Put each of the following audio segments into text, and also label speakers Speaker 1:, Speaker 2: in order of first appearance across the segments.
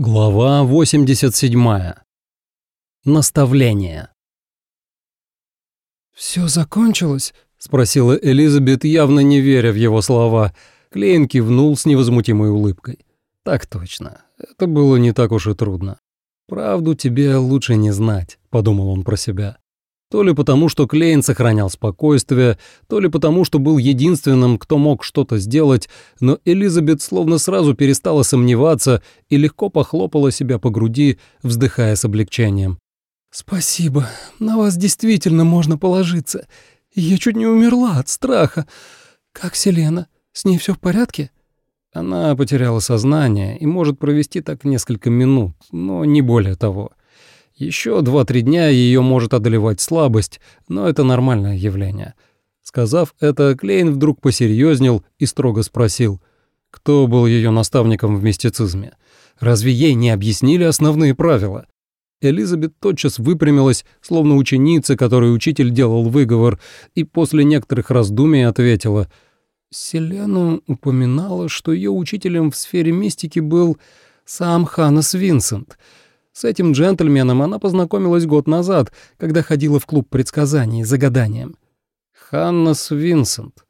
Speaker 1: Глава 87. Наставление.
Speaker 2: «Все закончилось?»
Speaker 1: — спросила Элизабет, явно не веря в его слова. Клейн кивнул с невозмутимой улыбкой. «Так точно. Это было не так уж и трудно. Правду тебе лучше не знать», — подумал он про себя. То ли потому, что Клейн сохранял спокойствие, то ли потому, что был единственным, кто мог что-то сделать, но Элизабет словно сразу перестала сомневаться и легко похлопала себя по груди, вздыхая с облегчением.
Speaker 2: «Спасибо, на вас действительно можно положиться. Я чуть не умерла от страха. Как Селена? С ней все в порядке?»
Speaker 1: Она потеряла сознание и может провести так несколько минут, но не более того. Еще два-три дня ее может одолевать слабость, но это нормальное явление. Сказав это, Клейн вдруг посерьезнел и строго спросил, кто был ее наставником в мистицизме. Разве ей не объяснили основные правила? Элизабет тотчас выпрямилась, словно ученица, которой учитель делал выговор, и после некоторых раздумий ответила. Селену упоминала, что ее учителем в сфере мистики был сам Ханнес Винсент — с этим джентльменом она познакомилась год назад, когда ходила в клуб предсказаний за гаданием. Ханнас Винсент.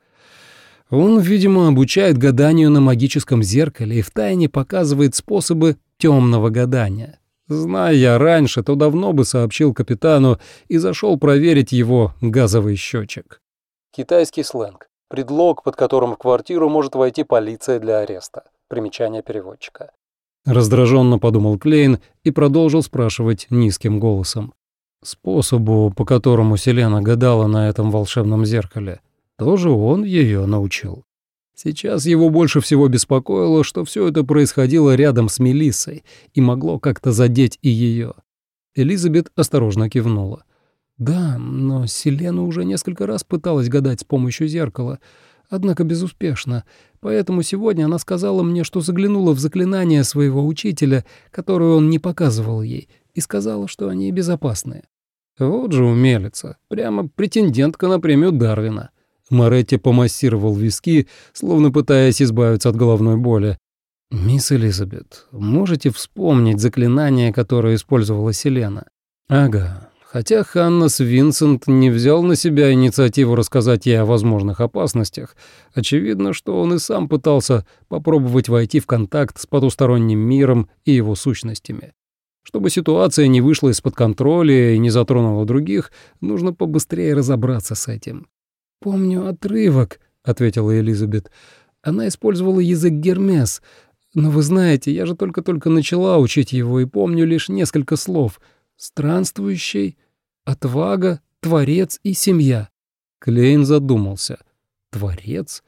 Speaker 1: Он, видимо, обучает гаданию на магическом зеркале и втайне показывает способы темного гадания. Зная я раньше, то давно бы сообщил капитану и зашел проверить его газовый счетчик. Китайский сленг. Предлог, под которым в квартиру может войти полиция для ареста. Примечание переводчика. Раздраженно подумал Клейн и продолжил спрашивать низким голосом. Способу, по которому Селена гадала на этом волшебном зеркале, тоже он ее научил. Сейчас его больше всего беспокоило, что все это происходило рядом с Мелиссой и могло как-то задеть и ее. Элизабет осторожно кивнула. «Да, но Селена уже несколько раз пыталась гадать с помощью зеркала, однако безуспешно, поэтому сегодня она сказала мне, что заглянула в заклинания своего учителя, которое он не показывал ей, и сказала, что они безопасные. Вот же умелица, прямо претендентка на премию Дарвина. Моретти помассировал виски, словно пытаясь избавиться от головной боли. «Мисс Элизабет, можете вспомнить заклинание, которое использовала Селена?» «Ага, Хотя Ханнес Винсент не взял на себя инициативу рассказать ей о возможных опасностях, очевидно, что он и сам пытался попробовать войти в контакт с потусторонним миром и его сущностями. Чтобы ситуация не вышла из-под контроля и не затронула других, нужно побыстрее разобраться с этим. «Помню отрывок», — ответила Элизабет. «Она использовала язык Гермес, но вы знаете, я же только-только начала учить его и помню лишь несколько слов — Странствующий, отвага, творец и семья. Клейн задумался. Творец?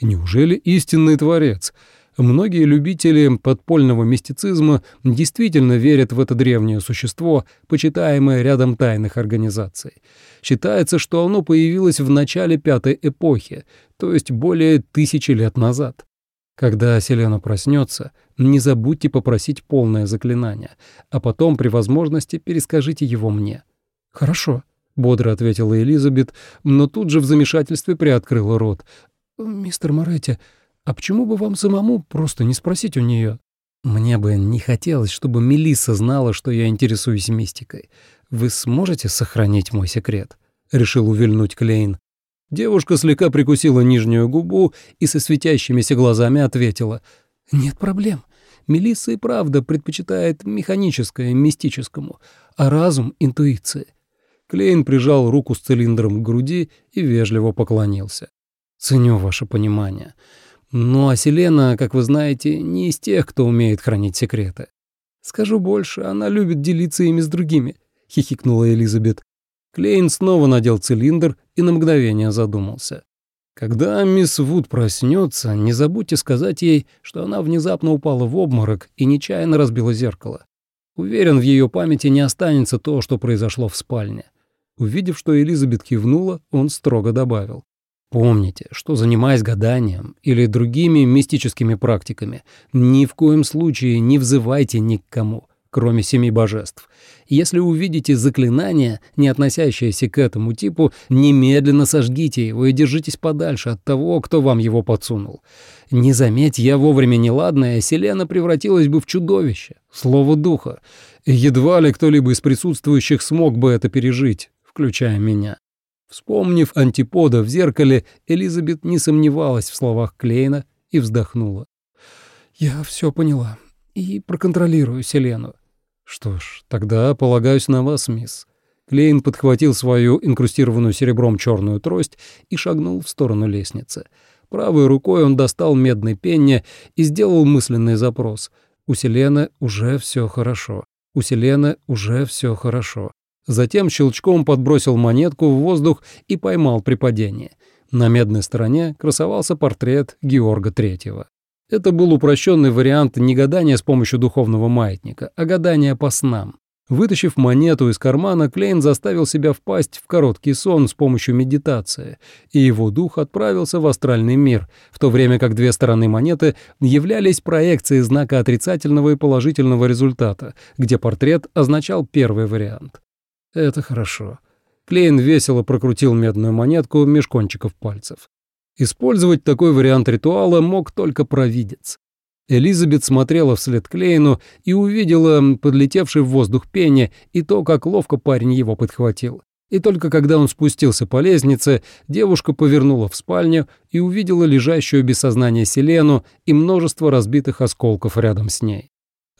Speaker 1: Неужели истинный творец? Многие любители подпольного мистицизма действительно верят в это древнее существо, почитаемое рядом тайных организаций. Считается, что оно появилось в начале пятой эпохи, то есть более тысячи лет назад. Когда Селена проснется, не забудьте попросить полное заклинание, а потом при возможности перескажите его мне». «Хорошо», — бодро ответила Элизабет, но тут же в замешательстве приоткрыла рот. «Мистер Моретти, а почему бы вам самому просто не спросить у нее? «Мне бы не хотелось, чтобы Мелисса знала, что я интересуюсь мистикой. Вы сможете сохранить мой секрет?» — решил увильнуть Клейн. Девушка слегка прикусила нижнюю губу и со светящимися глазами ответила. «Нет проблем. Мелисса и правда предпочитает механическое мистическому, а разум — интуиции». Клейн прижал руку с цилиндром к груди и вежливо поклонился. «Ценю ваше понимание. Ну а Селена, как вы знаете, не из тех, кто умеет хранить секреты. Скажу больше, она любит делиться ими с другими», — хихикнула Элизабет. Клейн снова надел цилиндр и на мгновение задумался. Когда мисс Вуд проснется, не забудьте сказать ей, что она внезапно упала в обморок и нечаянно разбила зеркало. Уверен, в ее памяти не останется то, что произошло в спальне. Увидев, что Элизабет кивнула, он строго добавил. Помните, что, занимаясь гаданием или другими мистическими практиками, ни в коем случае не взывайте ни к кому, кроме семи божеств. Если увидите заклинание, не относящееся к этому типу, немедленно сожгите его и держитесь подальше от того, кто вам его подсунул. Не заметь я вовремя неладное, Селена превратилась бы в чудовище, слово духа. Едва ли кто-либо из присутствующих смог бы это пережить, включая меня. Вспомнив антипода в зеркале, Элизабет не сомневалась в словах Клейна и вздохнула.
Speaker 2: «Я все поняла и проконтролирую Селену.
Speaker 1: «Что ж, тогда полагаюсь на вас, мисс». Клейн подхватил свою инкрустированную серебром черную трость и шагнул в сторону лестницы. Правой рукой он достал медный пенни и сделал мысленный запрос. У Селены уже все хорошо. У Селены уже все хорошо. Затем щелчком подбросил монетку в воздух и поймал при падении. На медной стороне красовался портрет Георга Третьего. Это был упрощенный вариант не гадания с помощью духовного маятника, а гадания по снам. Вытащив монету из кармана, Клейн заставил себя впасть в короткий сон с помощью медитации, и его дух отправился в астральный мир, в то время как две стороны монеты являлись проекцией знака отрицательного и положительного результата, где портрет означал первый вариант. Это хорошо. Клейн весело прокрутил медную монетку меж кончиков пальцев. Использовать такой вариант ритуала мог только провидец. Элизабет смотрела вслед Клейну и увидела подлетевший в воздух пенни и то, как ловко парень его подхватил. И только когда он спустился по лестнице, девушка повернула в спальню и увидела лежащую без сознания Селену и множество разбитых осколков рядом с ней.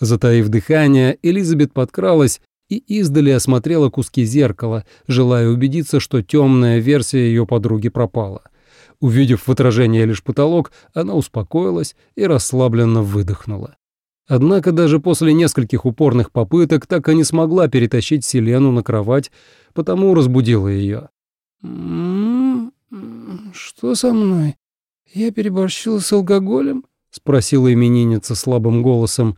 Speaker 1: Затаив дыхание, Элизабет подкралась и издали осмотрела куски зеркала, желая убедиться, что темная версия ее подруги пропала. Увидев в отражении лишь потолок, она успокоилась и расслабленно выдохнула. Однако даже после нескольких упорных попыток так и не смогла перетащить Селену на кровать, потому разбудила ее.
Speaker 2: «М-м, «Что со мной? Я переборщила с алкоголем?» — спросила именинница слабым голосом.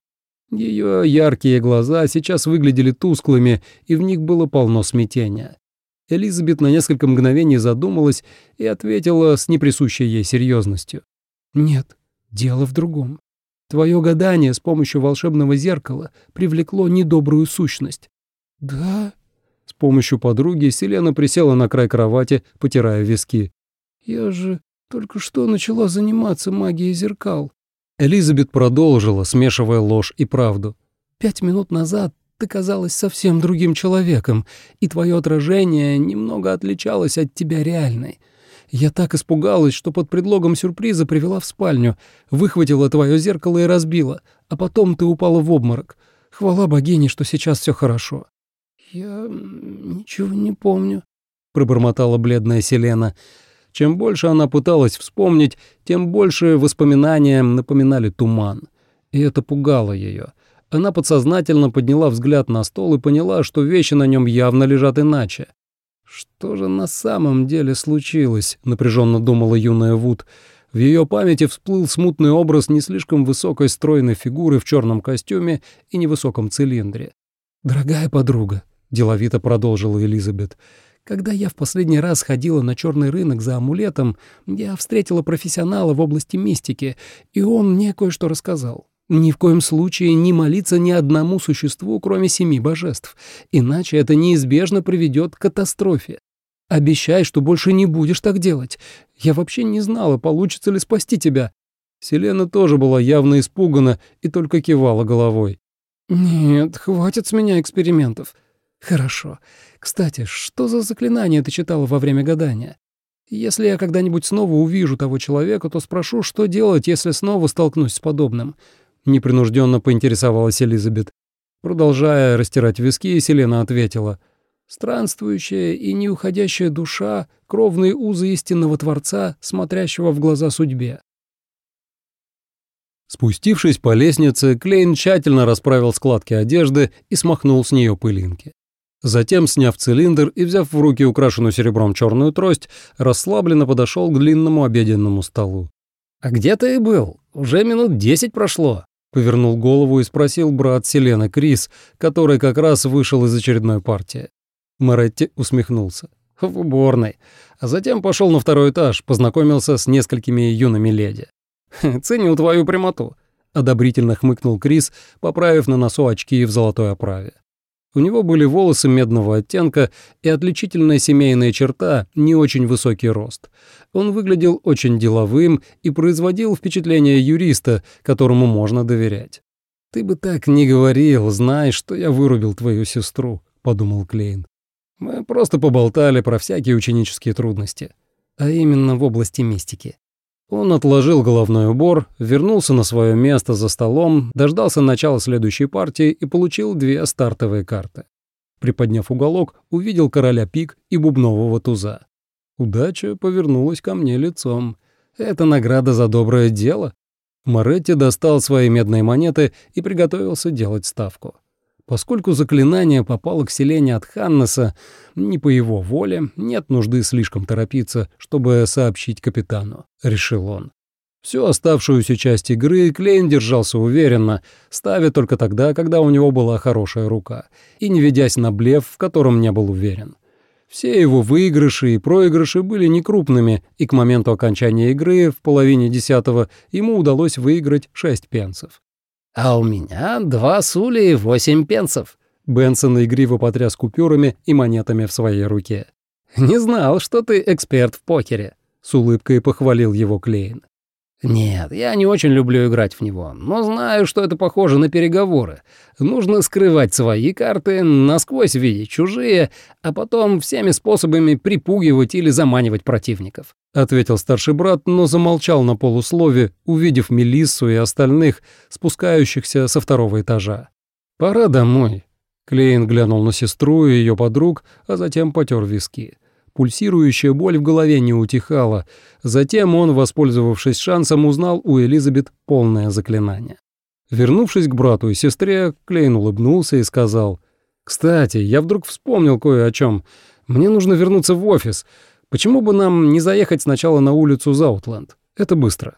Speaker 1: Ее яркие глаза сейчас выглядели тусклыми, и в них было полно смятения. Элизабет на несколько мгновений задумалась и ответила с неприсущей ей серьезностью.
Speaker 2: «Нет, дело в другом. Твое гадание с помощью волшебного зеркала привлекло недобрую сущность».
Speaker 1: «Да?» С помощью подруги Селена присела на край кровати, потирая виски.
Speaker 2: «Я же только что начала заниматься магией зеркал».
Speaker 1: Элизабет продолжила, смешивая ложь и правду.
Speaker 2: «Пять минут назад ты казалась совсем другим человеком, и твое отражение немного отличалось от тебя реальной. Я так испугалась, что под предлогом сюрприза привела в спальню, выхватила твое зеркало и разбила, а потом ты упала в обморок. Хвала богине, что сейчас все хорошо». «Я ничего не помню», — пробормотала бледная Селена.
Speaker 1: Чем больше она пыталась вспомнить, тем больше воспоминания напоминали туман. И это пугало ее. Она подсознательно подняла взгляд на стол и поняла, что вещи на нем явно лежат иначе. «Что же на самом деле случилось?» — напряженно думала юная Вуд. В ее памяти всплыл смутный образ не слишком высокой стройной фигуры в черном костюме и невысоком цилиндре.
Speaker 2: «Дорогая подруга», — деловито продолжила Элизабет, «когда я в последний раз ходила на черный рынок за амулетом, я встретила профессионала в области мистики, и он мне кое-что рассказал. Ни в коем случае не молиться ни одному существу, кроме семи божеств, иначе это неизбежно приведет к катастрофе. Обещай, что больше не будешь так делать. Я вообще не знала, получится ли спасти тебя».
Speaker 1: Селена тоже была явно испугана и только кивала головой.
Speaker 2: «Нет, хватит с меня экспериментов». «Хорошо. Кстати, что за заклинание ты читала во время гадания? Если я когда-нибудь снова увижу того человека, то спрошу, что делать, если снова столкнусь с подобным.
Speaker 1: — непринужденно поинтересовалась Элизабет. Продолжая растирать виски, Селена ответила.
Speaker 2: «Странствующая и неуходящая душа — кровные узы истинного Творца, смотрящего в глаза судьбе».
Speaker 1: Спустившись по лестнице, Клейн тщательно расправил складки одежды и смахнул с нее пылинки. Затем, сняв цилиндр и взяв в руки украшенную серебром черную трость, расслабленно подошел к длинному обеденному столу.
Speaker 3: «А где ты был? Уже минут десять прошло».
Speaker 1: Повернул голову и спросил брат Селены Крис, который как раз вышел из очередной партии. Моретти усмехнулся.
Speaker 3: «В уборной». А затем пошел на второй этаж, познакомился с несколькими юными леди. «Ценю твою прямоту.
Speaker 1: одобрительно хмыкнул Крис, поправив на носу очки в золотой оправе. У него были волосы медного оттенка и отличительная семейная черта – не очень высокий рост. Он выглядел очень деловым и производил впечатление юриста, которому можно доверять. «Ты бы так не говорил, знаешь, что я вырубил твою сестру», — подумал Клейн. «Мы просто поболтали про всякие ученические трудности, а именно в области мистики». Он отложил головной убор, вернулся на свое место за столом, дождался начала следующей партии и получил две стартовые карты. Приподняв уголок, увидел короля пик и бубнового туза. Удача повернулась ко мне лицом. Это награда за доброе дело. Моретти достал свои медные монеты и приготовился делать ставку. Поскольку заклинание попало к Селене от Ханнеса, не по его воле, нет нужды слишком торопиться, чтобы сообщить капитану, — решил он. Всю оставшуюся часть игры Клейн держался уверенно, ставя только тогда, когда у него была хорошая рука, и не ведясь на блеф, в котором не был уверен. Все его выигрыши и проигрыши были некрупными, и к моменту окончания игры в половине десятого ему удалось выиграть шесть пенсов.
Speaker 3: «А у меня два сули и восемь пенсов».
Speaker 1: Бенсон игриво потряс купюрами и монетами в своей руке.
Speaker 3: «Не знал, что ты эксперт в покере», — с улыбкой похвалил его Клейн. «Нет, я не очень люблю играть в него, но знаю, что это похоже на переговоры. Нужно скрывать свои карты, насквозь видеть чужие, а потом всеми способами припугивать или заманивать противников», —
Speaker 1: ответил старший брат, но замолчал на полуслове, увидев Мелиссу и остальных, спускающихся со второго этажа. «Пора домой». Клейн глянул на сестру и ее подруг, а затем потер виски. Пульсирующая боль в голове не утихала. Затем он, воспользовавшись шансом, узнал у Элизабет полное заклинание. Вернувшись к брату и сестре, Клейн улыбнулся и сказал, «Кстати, я вдруг вспомнил кое о чем. Мне нужно вернуться в офис. Почему бы нам не заехать сначала на улицу Заутленд? Это быстро».